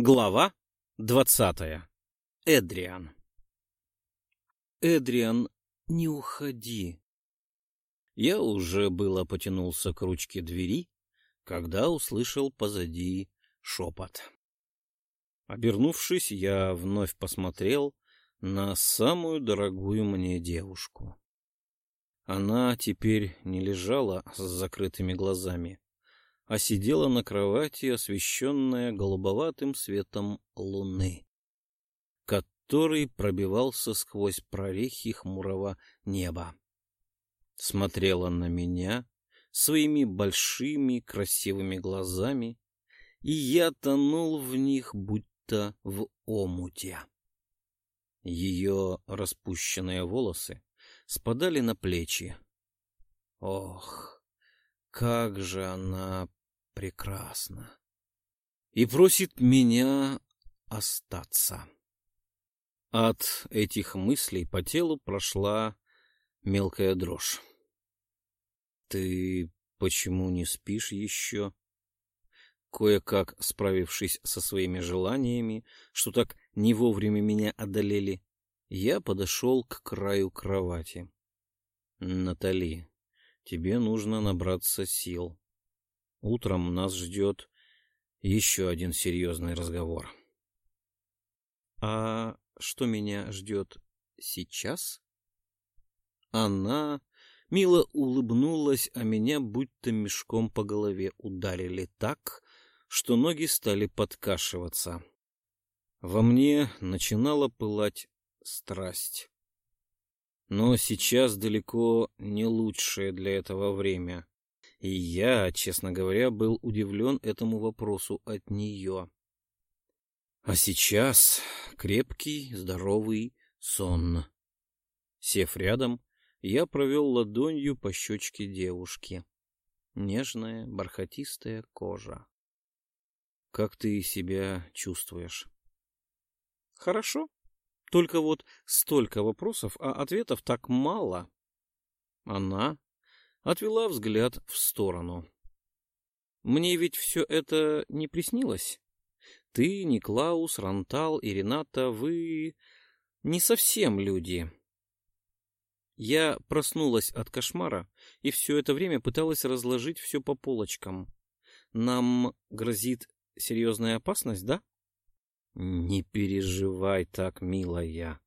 Глава двадцатая. Эдриан. Эдриан, не уходи. Я уже было потянулся к ручке двери, когда услышал позади шепот. Обернувшись, я вновь посмотрел на самую дорогую мне девушку. Она теперь не лежала с закрытыми глазами, а сидела на кровати, освещенная голубоватым светом луны, который пробивался сквозь прорехи хмурого неба. Смотрела на меня своими большими красивыми глазами, и я тонул в них, будто в омуте. Ее распущенные волосы спадали на плечи. Ох, как же она прекрасна! И просит меня остаться. От этих мыслей по телу прошла мелкая дрожь. «Ты почему не спишь еще?» Кое-как справившись со своими желаниями, что так не вовремя меня одолели, я подошел к краю кровати. «Натали, тебе нужно набраться сил. Утром нас ждет еще один серьезный разговор». «А что меня ждет сейчас?» Она мило улыбнулась, а меня будто мешком по голове ударили так, что ноги стали подкашиваться. Во мне начинала пылать страсть. Но сейчас далеко не лучшее для этого время. И я, честно говоря, был удивлен этому вопросу от нее. А сейчас крепкий, здоровый сон. Сев рядом, я провел ладонью по щечке девушки. Нежная, бархатистая кожа. Как ты себя чувствуешь? Хорошо. Только вот столько вопросов, а ответов так мало. Она отвела взгляд в сторону. Мне ведь все это не приснилось. Ты, Никлаус, Рантал и Рената, вы не совсем люди. Я проснулась от кошмара и все это время пыталась разложить все по полочкам. Нам грозит серьезная опасность, да? Не переживай так, милая.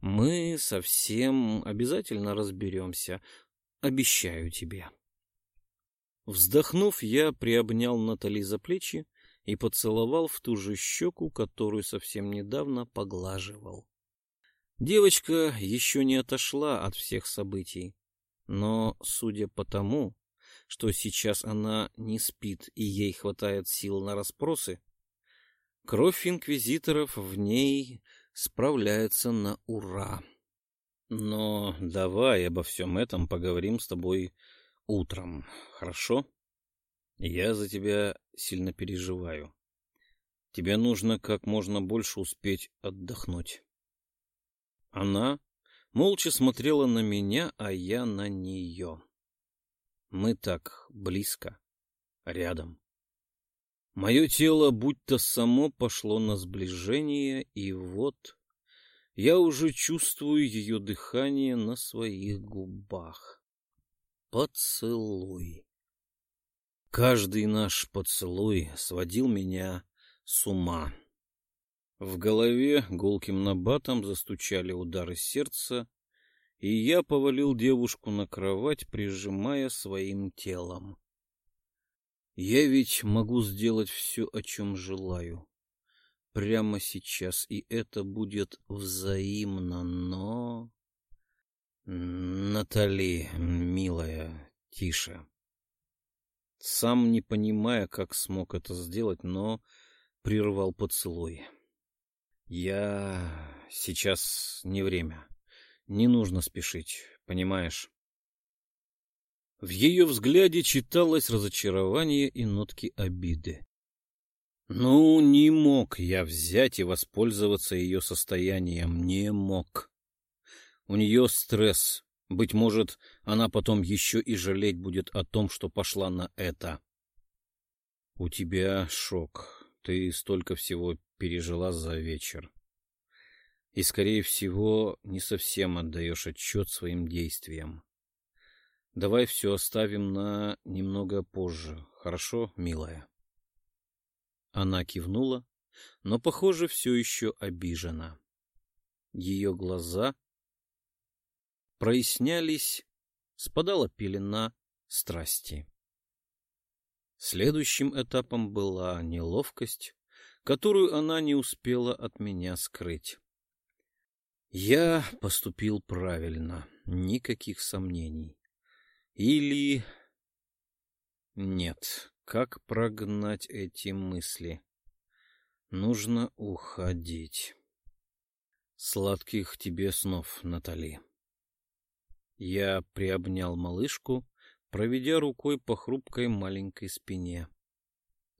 Мы совсем обязательно разберемся. Обещаю тебе. Вздохнув, я приобнял Натали за плечи и поцеловал в ту же щеку, которую совсем недавно поглаживал. Девочка еще не отошла от всех событий, но, судя по тому, что сейчас она не спит и ей хватает сил на расспросы, Кровь инквизиторов в ней справляется на ура. Но давай обо всем этом поговорим с тобой утром, хорошо? Я за тебя сильно переживаю. Тебе нужно как можно больше успеть отдохнуть. Она молча смотрела на меня, а я на нее. Мы так близко, рядом. Мое тело будто само пошло на сближение, и вот я уже чувствую ее дыхание на своих губах. Поцелуй. Каждый наш поцелуй сводил меня с ума. В голове гулким набатом застучали удары сердца, и я повалил девушку на кровать, прижимая своим телом. Я ведь могу сделать все, о чем желаю. Прямо сейчас, и это будет взаимно, но... Натали, милая, тише. Сам не понимая, как смог это сделать, но прервал поцелуй. Я... Сейчас не время. Не нужно спешить, понимаешь? В ее взгляде читалось разочарование и нотки обиды. Ну, не мог я взять и воспользоваться ее состоянием, не мог. У нее стресс. Быть может, она потом еще и жалеть будет о том, что пошла на это. У тебя шок. ты столько всего пережила за вечер. И, скорее всего, не совсем отдаешь отчет своим действиям. Давай все оставим на немного позже, хорошо, милая? Она кивнула, но, похоже, все еще обижена. Ее глаза прояснялись, спадала пелена страсти. Следующим этапом была неловкость, которую она не успела от меня скрыть. Я поступил правильно, никаких сомнений. Или... Нет, как прогнать эти мысли? Нужно уходить. Сладких тебе снов, Натали. Я приобнял малышку, проведя рукой по хрупкой маленькой спине.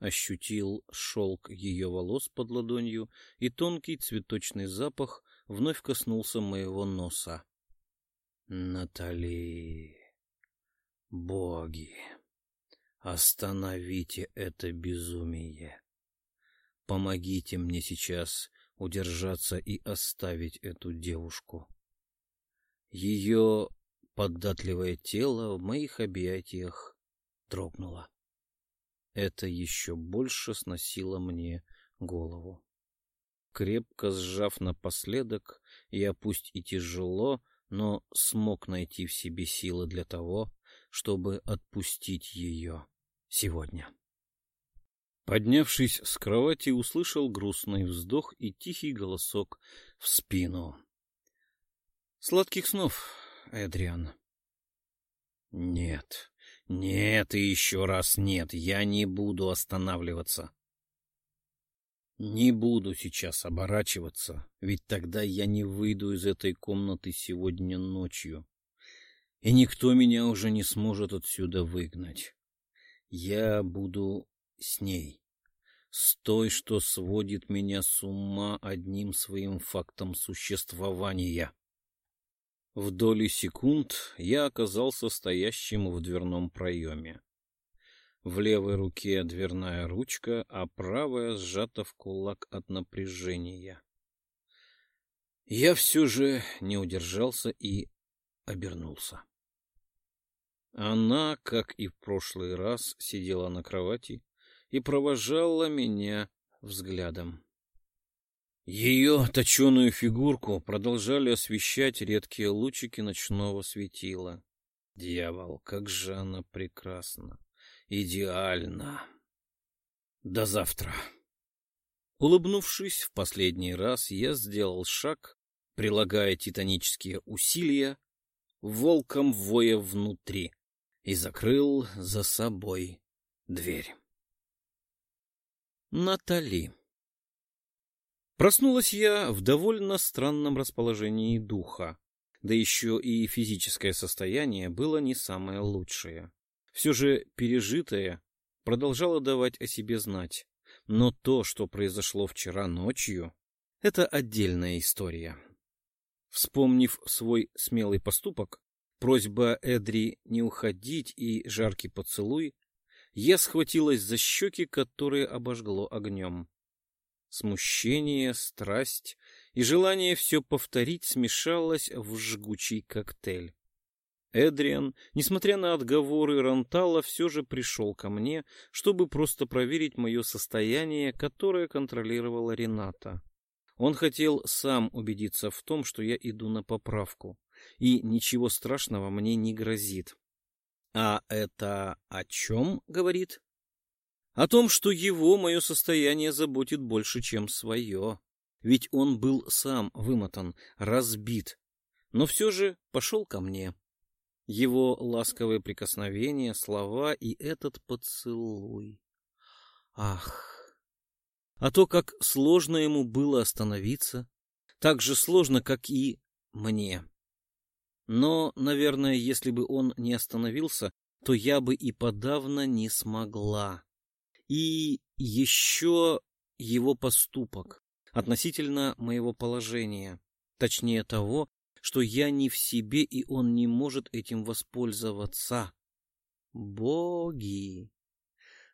Ощутил шелк ее волос под ладонью, и тонкий цветочный запах вновь коснулся моего носа. Натали, боги, остановите это безумие. Помогите мне сейчас удержаться и оставить эту девушку. Ее податливое тело в моих объятиях дрогнуло. Это еще больше сносило мне голову. Крепко сжав напоследок, я пусть и тяжело, но смог найти в себе силы для того, чтобы отпустить ее сегодня. Поднявшись с кровати, услышал грустный вздох и тихий голосок в спину. «Сладких снов, Эдриан». «Нет, нет и еще раз нет, я не буду останавливаться. Не буду сейчас оборачиваться, ведь тогда я не выйду из этой комнаты сегодня ночью, и никто меня уже не сможет отсюда выгнать. Я буду с ней, с той, что сводит меня с ума одним своим фактом существования. В доли секунд я оказался стоящим в дверном проеме. В левой руке дверная ручка, а правая сжата в кулак от напряжения. Я все же не удержался и обернулся. Она, как и в прошлый раз, сидела на кровати, и провожала меня взглядом. Ее точеную фигурку продолжали освещать редкие лучики ночного светила. Дьявол, как же она прекрасна! Идеально! До завтра! Улыбнувшись в последний раз, я сделал шаг, прилагая титанические усилия, волком воя внутри, и закрыл за собой дверь. Натали. Проснулась я в довольно странном расположении духа, да еще и физическое состояние было не самое лучшее. Все же пережитое продолжало давать о себе знать, но то, что произошло вчера ночью, это отдельная история. Вспомнив свой смелый поступок, просьба Эдри не уходить и жаркий поцелуй, я схватилась за щеки, которые обожгло огнем. Смущение, страсть и желание все повторить смешалось в жгучий коктейль. Эдриан, несмотря на отговоры Рантала, все же пришел ко мне, чтобы просто проверить мое состояние, которое контролировала Рената. Он хотел сам убедиться в том, что я иду на поправку, и ничего страшного мне не грозит. А это о чем говорит? О том, что его мое состояние заботит больше, чем свое. Ведь он был сам вымотан, разбит, но все же пошел ко мне. Его ласковые прикосновения, слова и этот поцелуй. Ах! А то, как сложно ему было остановиться, так же сложно, как и мне. Но, наверное, если бы он не остановился, то я бы и подавно не смогла. И еще его поступок относительно моего положения, точнее того, что я не в себе, и он не может этим воспользоваться. Боги!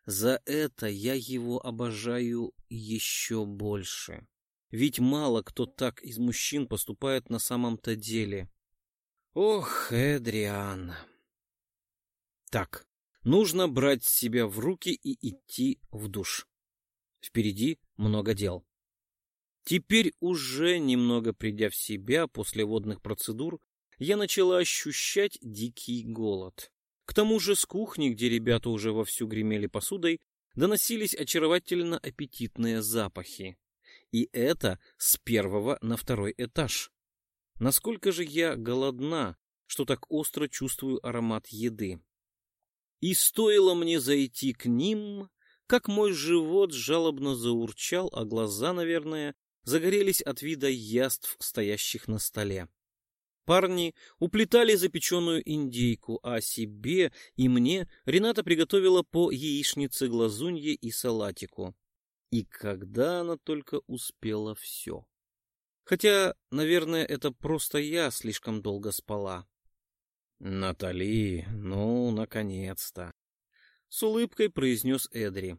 За это я его обожаю еще больше. Ведь мало кто так из мужчин поступает на самом-то деле. Ох, Эдриан. Так, нужно брать себя в руки и идти в душ. Впереди много дел. Теперь уже немного придя в себя после водных процедур, я начала ощущать дикий голод. К тому же с кухни, где ребята уже вовсю гремели посудой, доносились очаровательно аппетитные запахи. И это с первого на второй этаж. Насколько же я голодна, что так остро чувствую аромат еды. И стоило мне зайти к ним, как мой живот жалобно заурчал, а глаза, наверное, загорелись от вида яств, стоящих на столе. Парни уплетали запеченную индейку, а себе и мне Рената приготовила по яичнице глазунье и салатику. И когда она только успела все. Хотя, наверное, это просто я слишком долго спала. «Натали, ну, наконец-то!» С улыбкой произнес Эдри.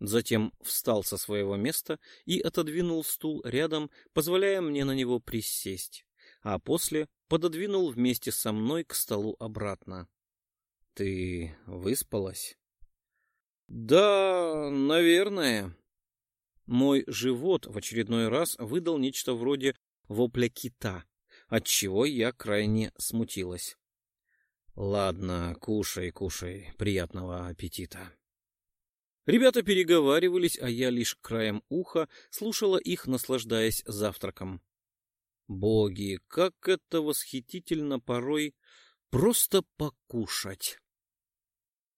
Затем встал со своего места и отодвинул стул рядом, позволяя мне на него присесть а после пододвинул вместе со мной к столу обратно. — Ты выспалась? — Да, наверное. Мой живот в очередной раз выдал нечто вроде вопля кита, отчего я крайне смутилась. — Ладно, кушай, кушай, приятного аппетита. Ребята переговаривались, а я лишь краем уха слушала их, наслаждаясь завтраком. Боги, как это восхитительно порой просто покушать.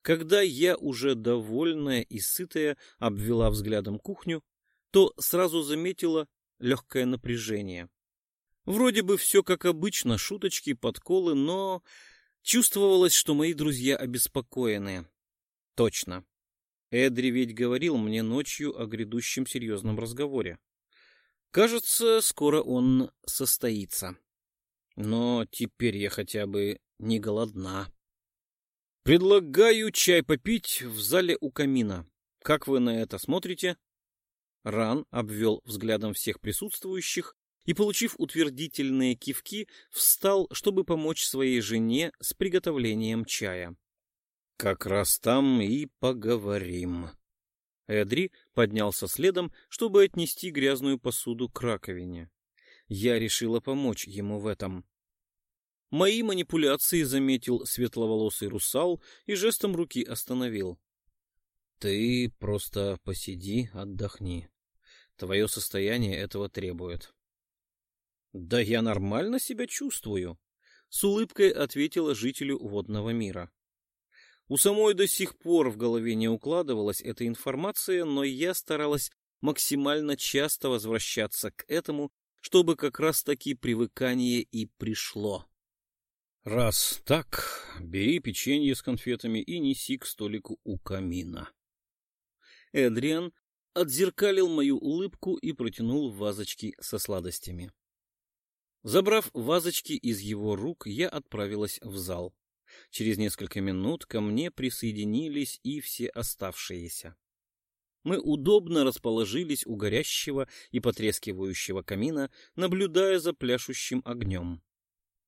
Когда я уже довольная и сытая обвела взглядом кухню, то сразу заметила легкое напряжение. Вроде бы все как обычно, шуточки, подколы, но чувствовалось, что мои друзья обеспокоены. Точно. Эдри ведь говорил мне ночью о грядущем серьезном разговоре. Кажется, скоро он состоится. Но теперь я хотя бы не голодна. Предлагаю чай попить в зале у камина. Как вы на это смотрите? Ран обвел взглядом всех присутствующих и, получив утвердительные кивки, встал, чтобы помочь своей жене с приготовлением чая. Как раз там и поговорим. Эдри поднялся следом, чтобы отнести грязную посуду к раковине. Я решила помочь ему в этом. Мои манипуляции заметил светловолосый русал и жестом руки остановил. — Ты просто посиди, отдохни. Твое состояние этого требует. — Да я нормально себя чувствую, — с улыбкой ответила жителю водного мира. У самой до сих пор в голове не укладывалась эта информация, но я старалась максимально часто возвращаться к этому, чтобы как раз-таки привыкание и пришло. Раз так, бери печенье с конфетами и неси к столику у камина. Эдриан отзеркалил мою улыбку и протянул вазочки со сладостями. Забрав вазочки из его рук, я отправилась в зал. Через несколько минут ко мне присоединились и все оставшиеся. Мы удобно расположились у горящего и потрескивающего камина, наблюдая за пляшущим огнем.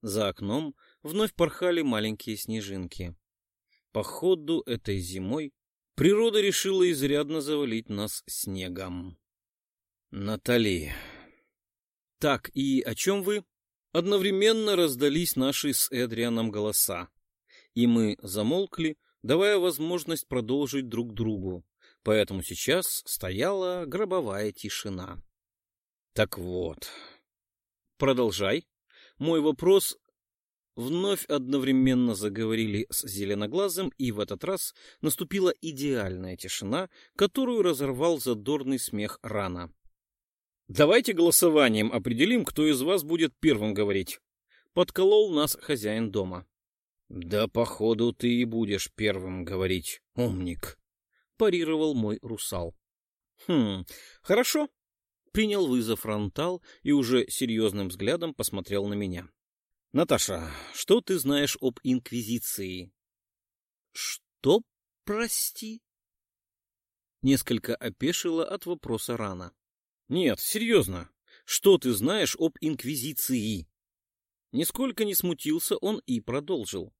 За окном вновь порхали маленькие снежинки. Походу, этой зимой природа решила изрядно завалить нас снегом. Натали. Так, и о чем вы? Одновременно раздались наши с Эдрианом голоса и мы замолкли, давая возможность продолжить друг другу, поэтому сейчас стояла гробовая тишина. Так вот, продолжай. Мой вопрос вновь одновременно заговорили с зеленоглазым, и в этот раз наступила идеальная тишина, которую разорвал задорный смех рана. «Давайте голосованием определим, кто из вас будет первым говорить», — подколол нас хозяин дома. Да, походу, ты и будешь первым говорить, умник, парировал мой русал. Хм, хорошо. Принял вызов фронтал и уже серьезным взглядом посмотрел на меня. Наташа, что ты знаешь об Инквизиции? Что, прости? Несколько опешила от вопроса рана. Нет, серьезно, что ты знаешь об Инквизиции? Нисколько не смутился он и продолжил.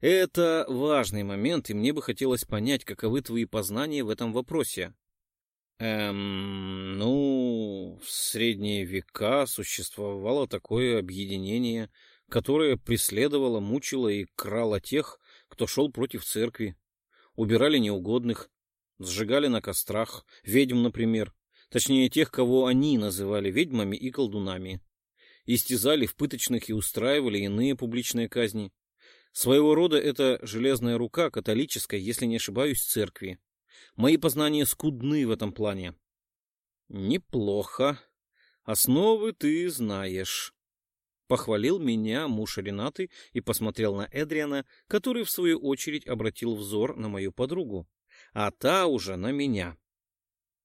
Это важный момент, и мне бы хотелось понять, каковы твои познания в этом вопросе. Эм, ну, в средние века существовало такое объединение, которое преследовало, мучило и крало тех, кто шел против церкви. Убирали неугодных, сжигали на кострах, ведьм, например, точнее тех, кого они называли ведьмами и колдунами. Истязали в пыточных и устраивали иные публичные казни. Своего рода это железная рука католической, если не ошибаюсь, церкви. Мои познания скудны в этом плане. Неплохо. Основы ты знаешь. Похвалил меня муж Ренаты и посмотрел на Эдриана, который, в свою очередь, обратил взор на мою подругу, а та уже на меня.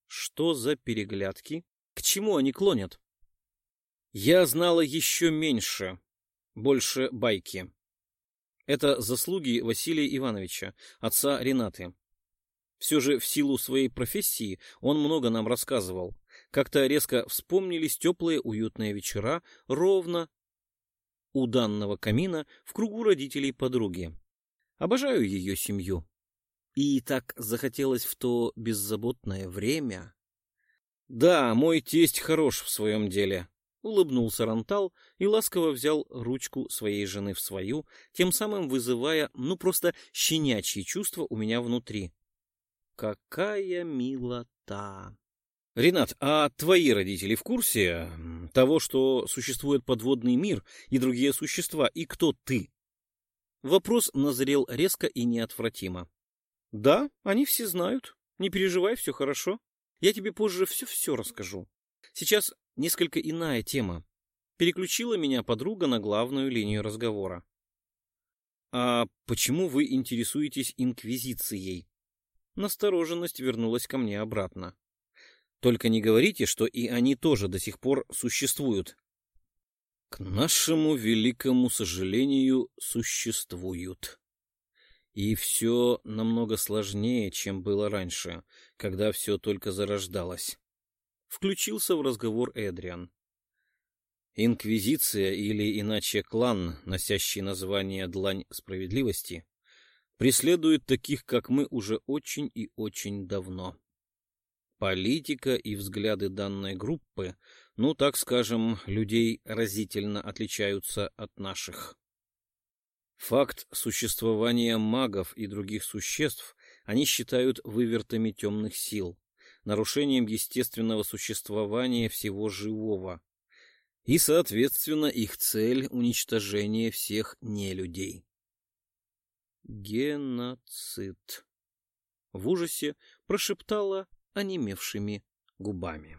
Что за переглядки? К чему они клонят? Я знала еще меньше, больше байки. Это заслуги Василия Ивановича, отца Ренаты. Все же в силу своей профессии он много нам рассказывал. Как-то резко вспомнились теплые уютные вечера ровно у данного камина в кругу родителей подруги. Обожаю ее семью. И так захотелось в то беззаботное время. Да, мой тесть хорош в своем деле. Улыбнулся Рантал и ласково взял ручку своей жены в свою, тем самым вызывая, ну, просто щенячьи чувства у меня внутри. Какая милота! Ренат, а твои родители в курсе того, что существует подводный мир и другие существа, и кто ты? Вопрос назрел резко и неотвратимо. Да, они все знают. Не переживай, все хорошо. Я тебе позже все-все расскажу. Сейчас несколько иная тема. Переключила меня подруга на главную линию разговора. А почему вы интересуетесь инквизицией? Настороженность вернулась ко мне обратно. Только не говорите, что и они тоже до сих пор существуют. К нашему великому сожалению, существуют. И все намного сложнее, чем было раньше, когда все только зарождалось. Включился в разговор Эдриан. Инквизиция, или иначе клан, носящий название «Длань справедливости», преследует таких, как мы, уже очень и очень давно. Политика и взгляды данной группы, ну, так скажем, людей разительно отличаются от наших. Факт существования магов и других существ они считают вывертами темных сил, нарушением естественного существования всего живого. И, соответственно, их цель — уничтожение всех нелюдей. Геноцид. В ужасе прошептала онемевшими губами.